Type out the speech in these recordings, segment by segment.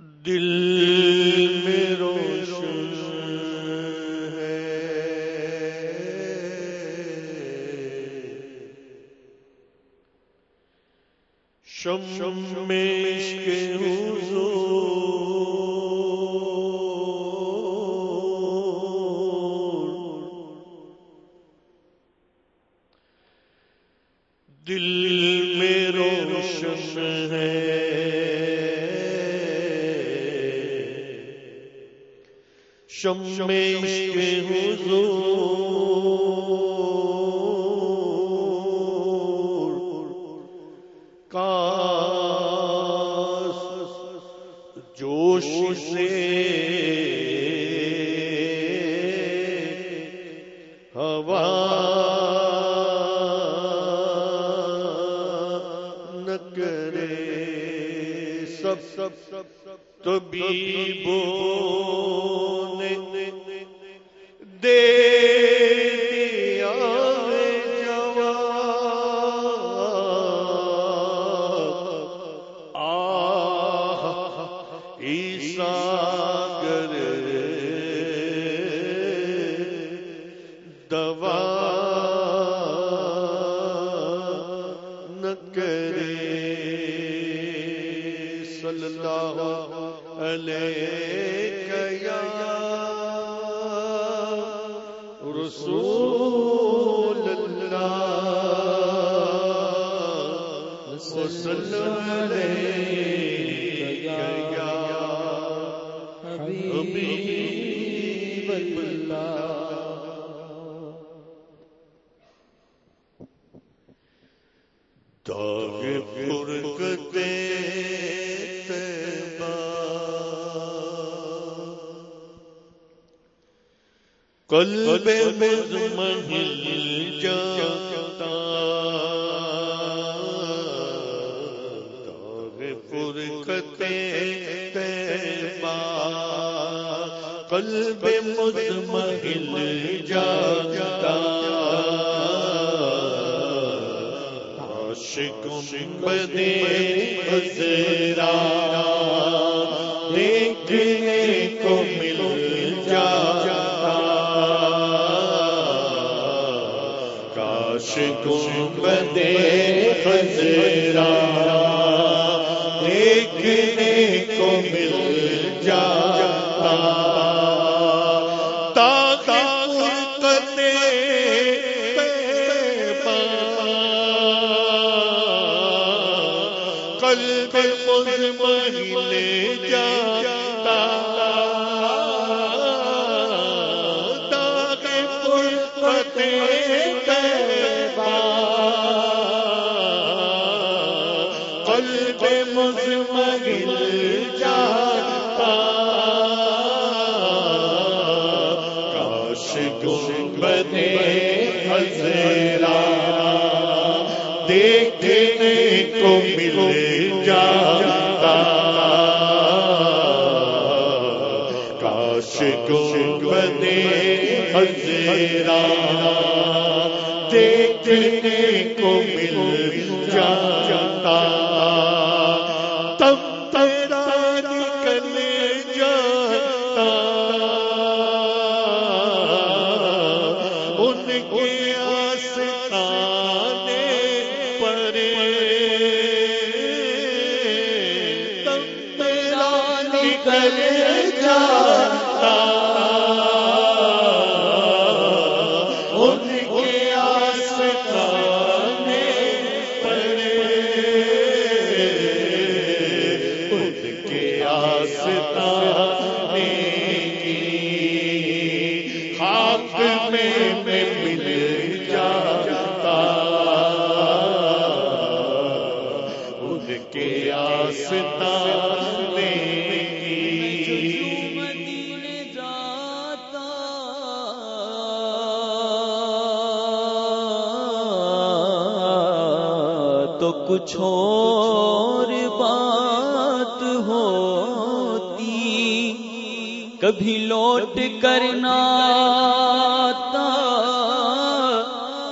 دل میں روشن ہے۔ شم شم میں کے دل میں روشن ہے۔ شم میں کے حضور جواب عیسیٰ قلب مزمحل جاتا داغ فرقتے طیبہ قلب مزمحل جاتا عاشق بدے حضرا دیکھنے بدے حضرا دیکھنے کو مل جاتا۔ تاکہ فرقتے قلب مزمحل گنبدے حضرا دیکھنے کو مل جاتا۔ کاش گنبدے حضرا دیکھنے کو مل کچھ اور بات ہوتی۔ کبھی لوٹ کرنا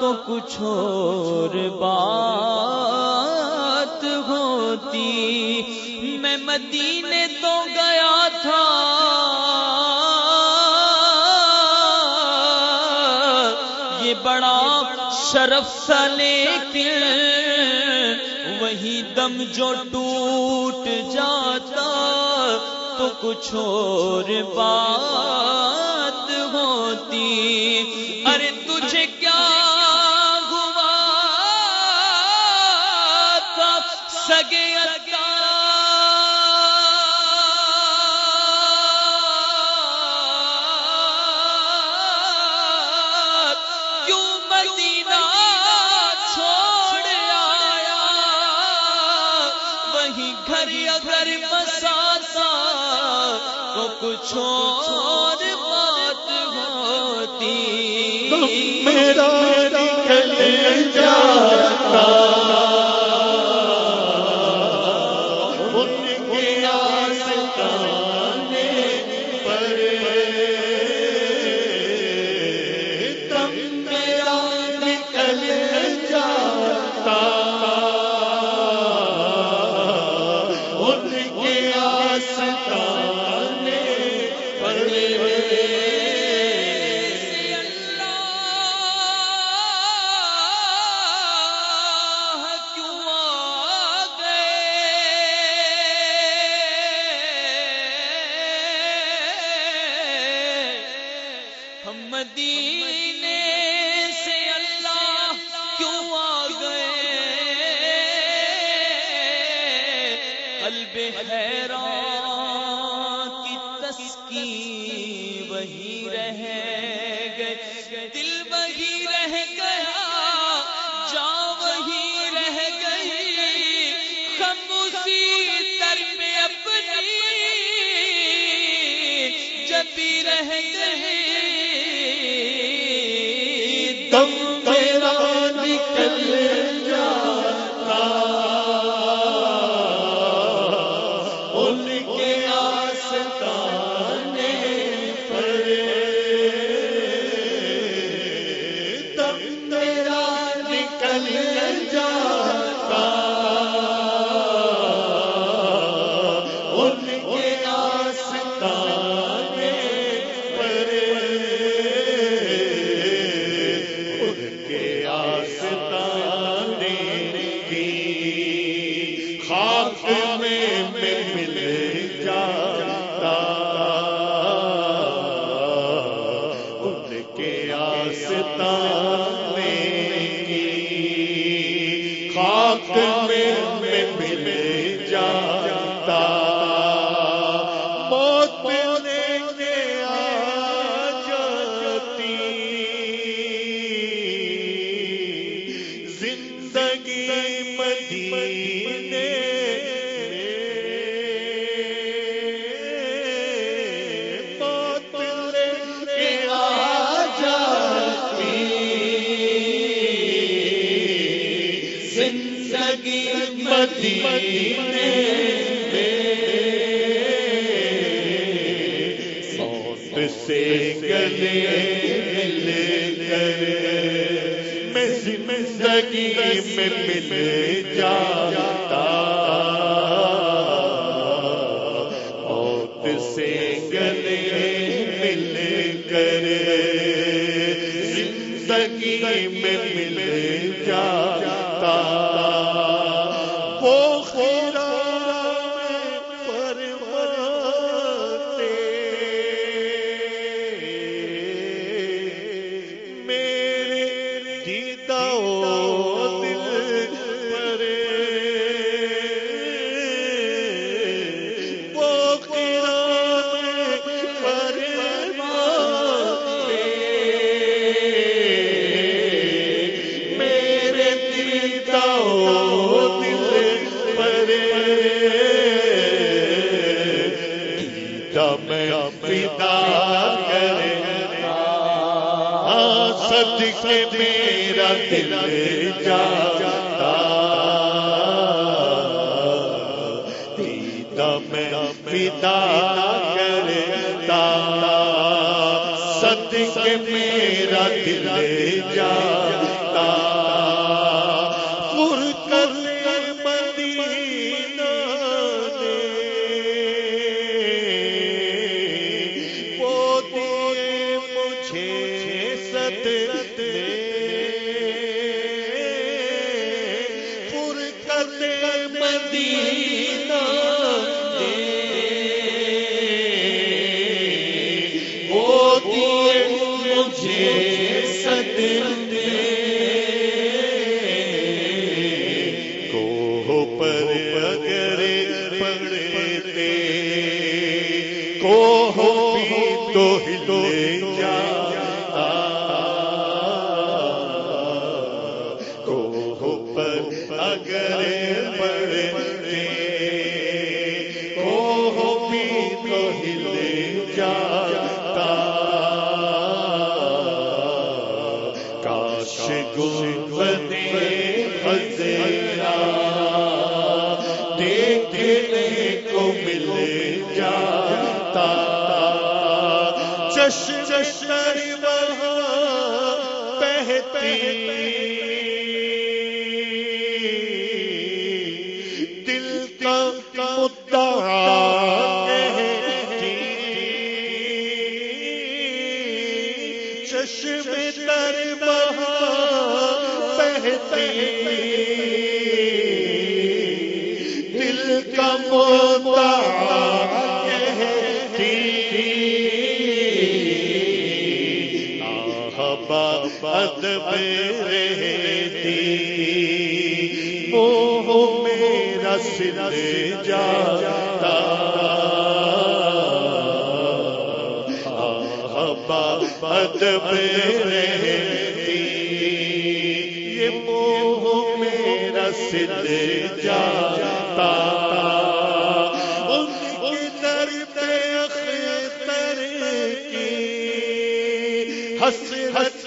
تو کچھ اور بات ہوتی۔ میں میں مدینے تو گیا تھا۔ یہ بڑا شرف سا لیکن نہیں دم جو ٹوٹ جاتا تو کچھ اور بات ہوتی۔ ارے تجھے کیا کچھ اور بات ہوتی۔ میرا نکل جاتا۔ مدینے سے اللہ کیوں آ گئے؟ قلب حیران کی تسکی وہی رہ گئے۔ دل وہی رہ گیا جا وہی رہ گئی۔ ہم اسی در پہ اپنی، جب بھی رہ گئے نکل مدینے موت سے گلے مل کر میں زندگی میں مل جاتا موت سے گلے مل کر زندگی میں دیدہ میں پیدا کرتا صدقے میرا دل جاتا دیدہ میں پیدا کرتا۔ صدقے میرا دل جاتا سوچے سدے کو پر اگر پڑتے کو بھی تو ہلے جاتا کو پر اگر پڑتے بہتی ادب رہتی۔ موہ میرا سر جاتا۔ رہتی۔ یہ موہ میرا سر جاتا۔ پہ حسرت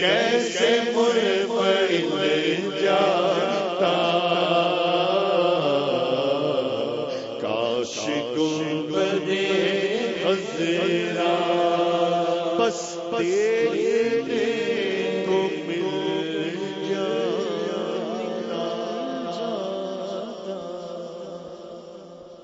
کیسے مر